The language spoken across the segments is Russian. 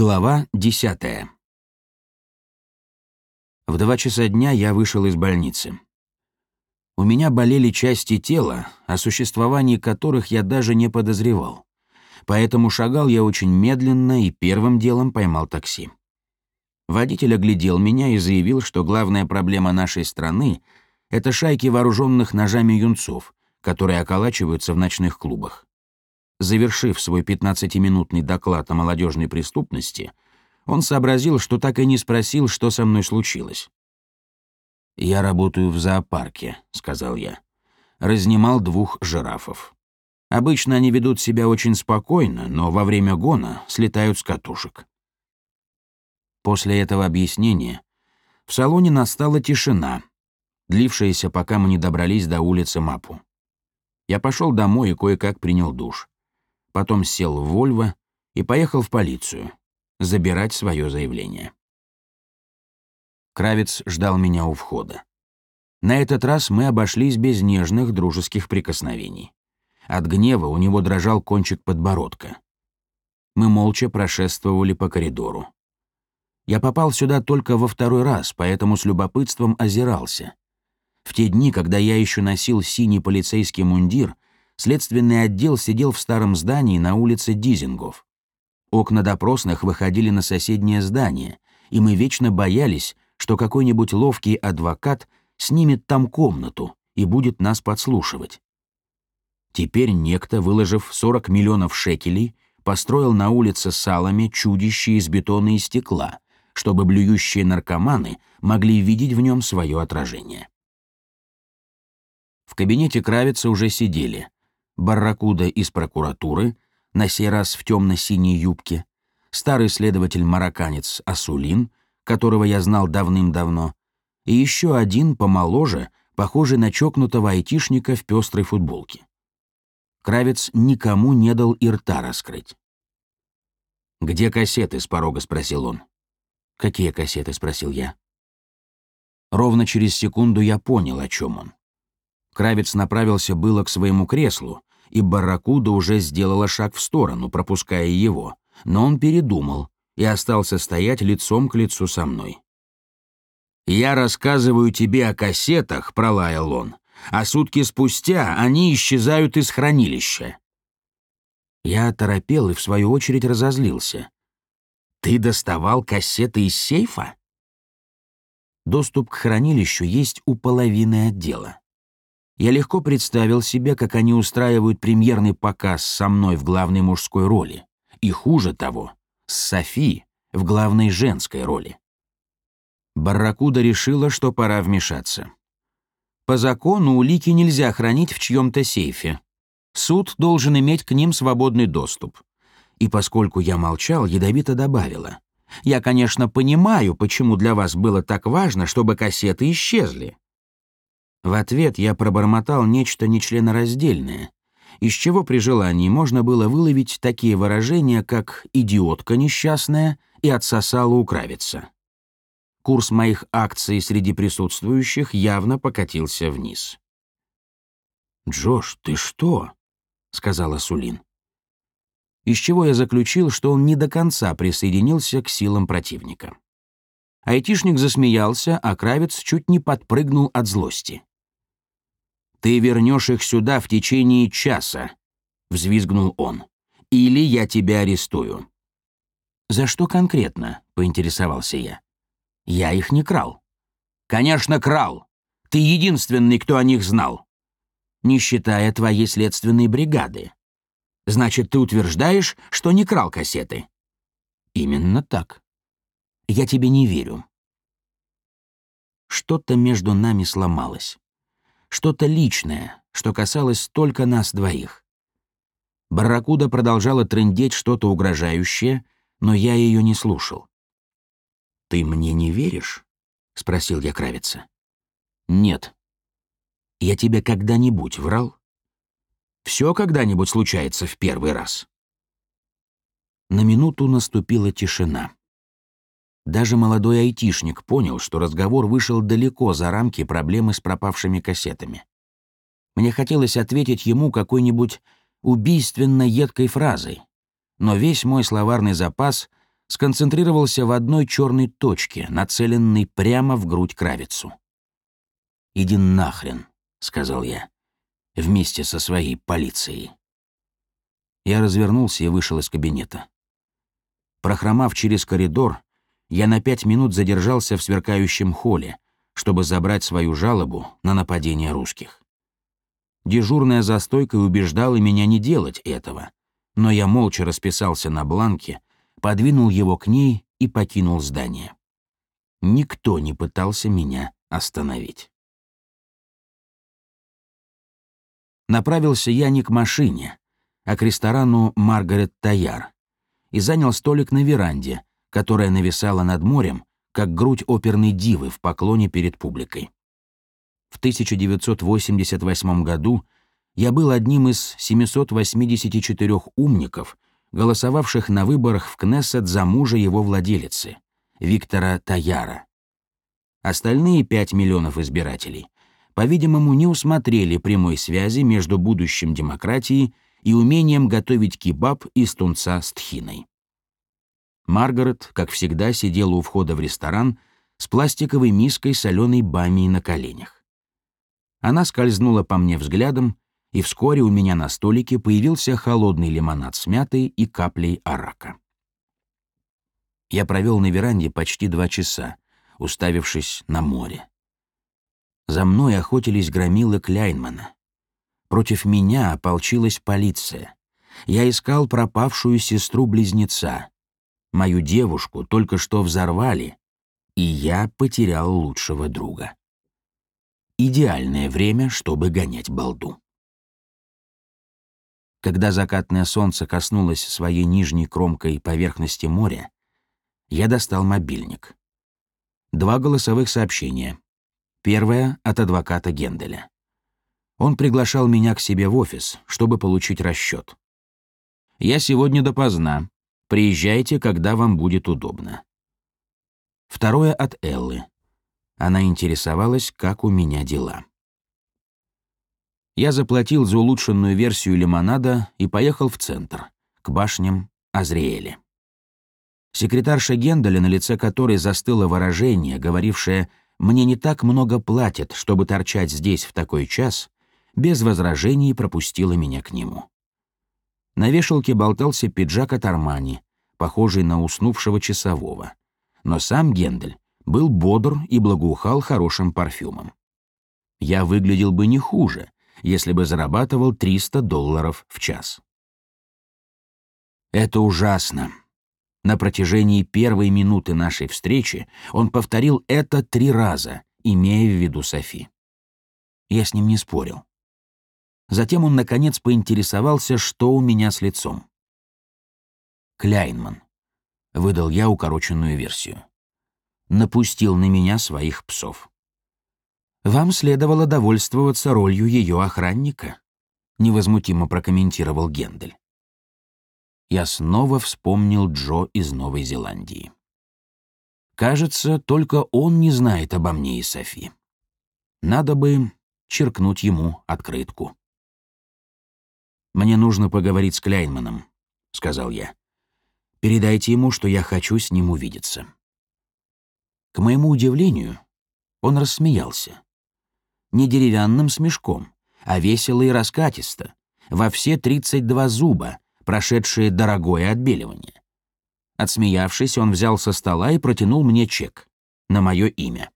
Глава 10. В два часа дня я вышел из больницы. У меня болели части тела, о существовании которых я даже не подозревал. Поэтому шагал я очень медленно и первым делом поймал такси. Водитель оглядел меня и заявил, что главная проблема нашей страны — это шайки вооруженных ножами юнцов, которые околачиваются в ночных клубах. Завершив свой 15-минутный доклад о молодежной преступности, он сообразил, что так и не спросил, что со мной случилось. «Я работаю в зоопарке», — сказал я. Разнимал двух жирафов. Обычно они ведут себя очень спокойно, но во время гона слетают с катушек. После этого объяснения в салоне настала тишина, длившаяся, пока мы не добрались до улицы Мапу. Я пошел домой и кое-как принял душ потом сел в Вольво и поехал в полицию забирать свое заявление. Кравец ждал меня у входа. На этот раз мы обошлись без нежных дружеских прикосновений. От гнева у него дрожал кончик подбородка. Мы молча прошествовали по коридору. Я попал сюда только во второй раз, поэтому с любопытством озирался. В те дни, когда я еще носил синий полицейский мундир — следственный отдел сидел в старом здании на улице Дизингов. Окна допросных выходили на соседнее здание, и мы вечно боялись, что какой-нибудь ловкий адвокат снимет там комнату и будет нас подслушивать. Теперь некто, выложив 40 миллионов шекелей, построил на улице Салами чудище из бетона и стекла, чтобы блюющие наркоманы могли видеть в нем свое отражение. В кабинете Кравица уже сидели барракуда из прокуратуры, на сей раз в темно-синей юбке, старый следователь-марокканец Асулин, которого я знал давным-давно, и еще один помоложе, похожий на чокнутого айтишника в пестрой футболке. Кравец никому не дал и рта раскрыть. «Где кассеты?» — с порога спросил он. «Какие кассеты?» — спросил я. Ровно через секунду я понял, о чем он. Кравец направился было к своему креслу, и Барракуда уже сделала шаг в сторону, пропуская его, но он передумал и остался стоять лицом к лицу со мной. «Я рассказываю тебе о кассетах», — пролаял он, «а сутки спустя они исчезают из хранилища». Я оторопел и, в свою очередь, разозлился. «Ты доставал кассеты из сейфа?» Доступ к хранилищу есть у половины отдела. Я легко представил себе, как они устраивают премьерный показ со мной в главной мужской роли. И хуже того, с Софи в главной женской роли. Барракуда решила, что пора вмешаться. По закону улики нельзя хранить в чьем-то сейфе. Суд должен иметь к ним свободный доступ. И поскольку я молчал, ядовито добавила. «Я, конечно, понимаю, почему для вас было так важно, чтобы кассеты исчезли. В ответ я пробормотал нечто нечленораздельное, из чего при желании можно было выловить такие выражения, как «идиотка несчастная» и «отсосала укравица». Курс моих акций среди присутствующих явно покатился вниз. «Джош, ты что?» — сказала Сулин. Из чего я заключил, что он не до конца присоединился к силам противника. Айтишник засмеялся, а Кравец чуть не подпрыгнул от злости. «Ты вернешь их сюда в течение часа», — взвизгнул он. «Или я тебя арестую». «За что конкретно?» — поинтересовался я. «Я их не крал». «Конечно, крал. Ты единственный, кто о них знал. Не считая твоей следственной бригады. Значит, ты утверждаешь, что не крал кассеты?» «Именно так. Я тебе не верю». Что-то между нами сломалось что-то личное, что касалось только нас двоих. Барракуда продолжала трындеть что-то угрожающее, но я ее не слушал. «Ты мне не веришь?» — спросил я Кравица. «Нет». «Я тебе когда-нибудь врал?» «Все когда-нибудь случается в первый раз». На минуту наступила тишина. Даже молодой айтишник понял, что разговор вышел далеко за рамки проблемы с пропавшими кассетами. Мне хотелось ответить ему какой-нибудь убийственно едкой фразой, но весь мой словарный запас сконцентрировался в одной черной точке, нацеленной прямо в грудь Кравицу. «Иди нахрен», — сказал я, вместе со своей полицией. Я развернулся и вышел из кабинета. Прохромав через коридор, я на пять минут задержался в сверкающем холле, чтобы забрать свою жалобу на нападение русских. Дежурная за стойкой убеждала меня не делать этого, но я молча расписался на бланке, подвинул его к ней и покинул здание. Никто не пытался меня остановить. Направился я не к машине, а к ресторану «Маргарет Таяр» и занял столик на веранде, которая нависала над морем, как грудь оперной дивы в поклоне перед публикой. В 1988 году я был одним из 784 умников, голосовавших на выборах в Кнессет за мужа его владелицы, Виктора Таяра. Остальные 5 миллионов избирателей, по-видимому, не усмотрели прямой связи между будущим демократией и умением готовить кебаб из тунца с тхиной. Маргарет, как всегда, сидела у входа в ресторан с пластиковой миской соленой бамии на коленях. Она скользнула по мне взглядом, и вскоре у меня на столике появился холодный лимонад с мятой и каплей арака. Я провел на веранде почти два часа, уставившись на море. За мной охотились громилы Кляйнмана. Против меня ополчилась полиция. Я искал пропавшую сестру-близнеца. Мою девушку только что взорвали, и я потерял лучшего друга. Идеальное время, чтобы гонять балду. Когда закатное солнце коснулось своей нижней кромкой поверхности моря, я достал мобильник. Два голосовых сообщения. Первое — от адвоката Генделя. Он приглашал меня к себе в офис, чтобы получить расчет. «Я сегодня допоздна. Приезжайте, когда вам будет удобно». Второе от Эллы. Она интересовалась, как у меня дела. Я заплатил за улучшенную версию лимонада и поехал в центр, к башням Азриэля. Секретарша Генделя, на лице которой застыло выражение, говорившее «мне не так много платят, чтобы торчать здесь в такой час», без возражений пропустила меня к нему. На вешалке болтался пиджак от Армани, похожий на уснувшего часового. Но сам Гендель был бодр и благоухал хорошим парфюмом. Я выглядел бы не хуже, если бы зарабатывал 300 долларов в час. Это ужасно. На протяжении первой минуты нашей встречи он повторил это три раза, имея в виду Софи. Я с ним не спорил. Затем он, наконец, поинтересовался, что у меня с лицом. «Кляйнман», — выдал я укороченную версию. «Напустил на меня своих псов». «Вам следовало довольствоваться ролью ее охранника», — невозмутимо прокомментировал Гендель. Я снова вспомнил Джо из Новой Зеландии. Кажется, только он не знает обо мне и Софи. Надо бы черкнуть ему открытку. «Мне нужно поговорить с Кляйнманом», — сказал я. «Передайте ему, что я хочу с ним увидеться». К моему удивлению, он рассмеялся. Не деревянным смешком, а весело и раскатисто, во все 32 зуба, прошедшие дорогое отбеливание. Отсмеявшись, он взял со стола и протянул мне чек на мое имя.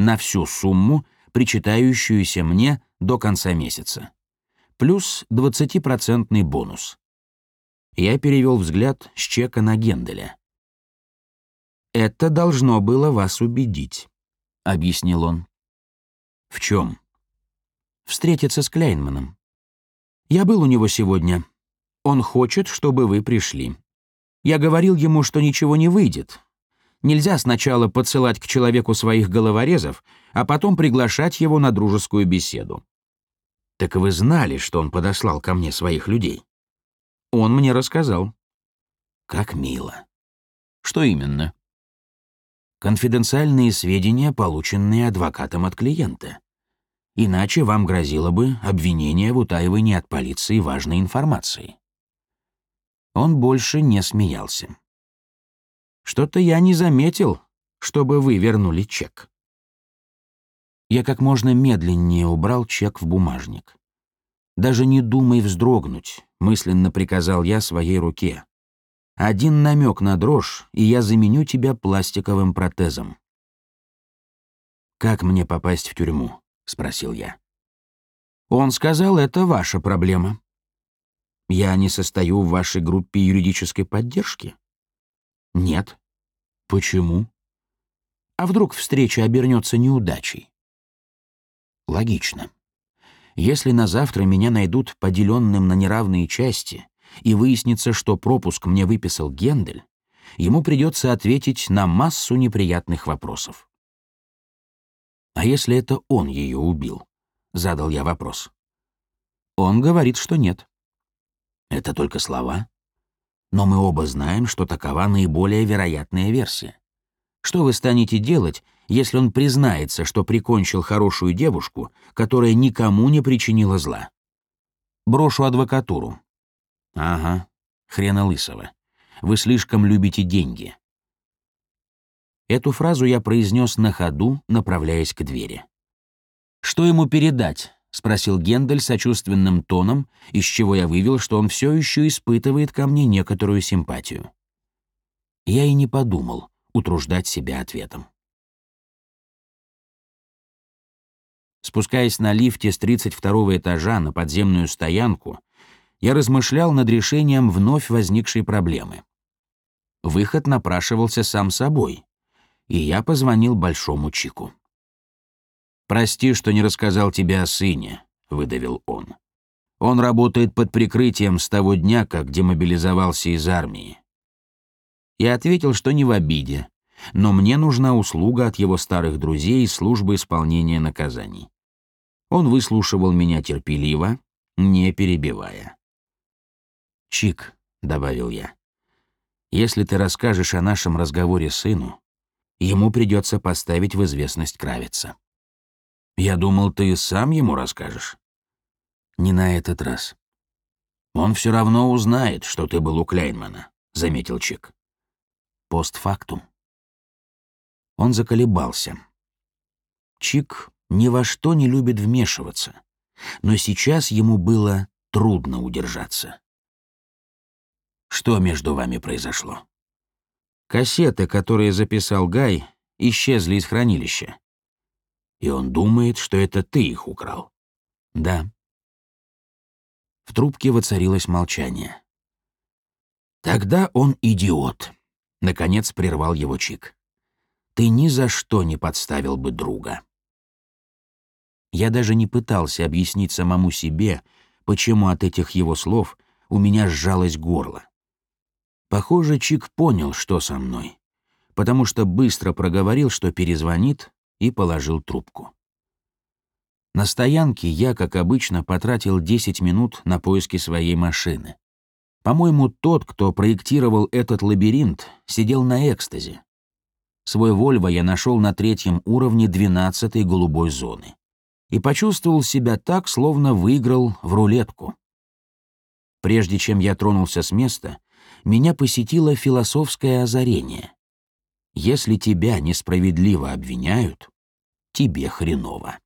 На всю сумму, причитающуюся мне до конца месяца плюс 20% бонус. Я перевел взгляд с чека на Генделя. «Это должно было вас убедить», — объяснил он. «В чем?» «Встретиться с Кляйнманом. Я был у него сегодня. Он хочет, чтобы вы пришли. Я говорил ему, что ничего не выйдет. Нельзя сначала подсылать к человеку своих головорезов, а потом приглашать его на дружескую беседу. «Так вы знали, что он подослал ко мне своих людей?» «Он мне рассказал». «Как мило». «Что именно?» «Конфиденциальные сведения, полученные адвокатом от клиента. Иначе вам грозило бы обвинение в утаивании от полиции важной информации». Он больше не смеялся. Что-то я не заметил, чтобы вы вернули чек. Я как можно медленнее убрал чек в бумажник. Даже не думай вздрогнуть, мысленно приказал я своей руке. Один намек на дрожь, и я заменю тебя пластиковым протезом. «Как мне попасть в тюрьму?» — спросил я. Он сказал, это ваша проблема. Я не состою в вашей группе юридической поддержки? Нет. Почему? А вдруг встреча обернется неудачей? Логично. Если на завтра меня найдут поделенным на неравные части и выяснится, что пропуск мне выписал Гендель, ему придется ответить на массу неприятных вопросов. А если это он ее убил? — задал я вопрос. Он говорит, что нет. Это только слова. Но мы оба знаем, что такова наиболее вероятная версия. Что вы станете делать, если он признается, что прикончил хорошую девушку, которая никому не причинила зла? Брошу адвокатуру. Ага, хрена лысого. Вы слишком любите деньги. Эту фразу я произнес на ходу, направляясь к двери. «Что ему передать?» — спросил Гендель сочувственным тоном, из чего я вывел, что он все еще испытывает ко мне некоторую симпатию. Я и не подумал утруждать себя ответом. Спускаясь на лифте с 32 этажа на подземную стоянку, я размышлял над решением вновь возникшей проблемы. Выход напрашивался сам собой, и я позвонил Большому Чику. «Прости, что не рассказал тебе о сыне», — выдавил он. «Он работает под прикрытием с того дня, как демобилизовался из армии». Я ответил, что не в обиде, но мне нужна услуга от его старых друзей из службы исполнения наказаний. Он выслушивал меня терпеливо, не перебивая. «Чик», — добавил я, — «если ты расскажешь о нашем разговоре сыну, ему придется поставить в известность Кравица». Я думал, ты сам ему расскажешь. Не на этот раз. Он все равно узнает, что ты был у Клейнмана, заметил Чик. Постфактум. Он заколебался. Чик ни во что не любит вмешиваться, но сейчас ему было трудно удержаться. Что между вами произошло? Кассеты, которые записал Гай, исчезли из хранилища. И он думает, что это ты их украл. Да. В трубке воцарилось молчание. Тогда он идиот. Наконец прервал его Чик. Ты ни за что не подставил бы друга. Я даже не пытался объяснить самому себе, почему от этих его слов у меня сжалось горло. Похоже, Чик понял, что со мной, потому что быстро проговорил, что перезвонит и положил трубку. На стоянке я, как обычно, потратил 10 минут на поиски своей машины. По-моему, тот, кто проектировал этот лабиринт, сидел на экстазе. Свой Вольво я нашел на третьем уровне 12-й голубой зоны и почувствовал себя так, словно выиграл в рулетку. Прежде чем я тронулся с места, меня посетило философское озарение. Если тебя несправедливо обвиняют, тебе хреново.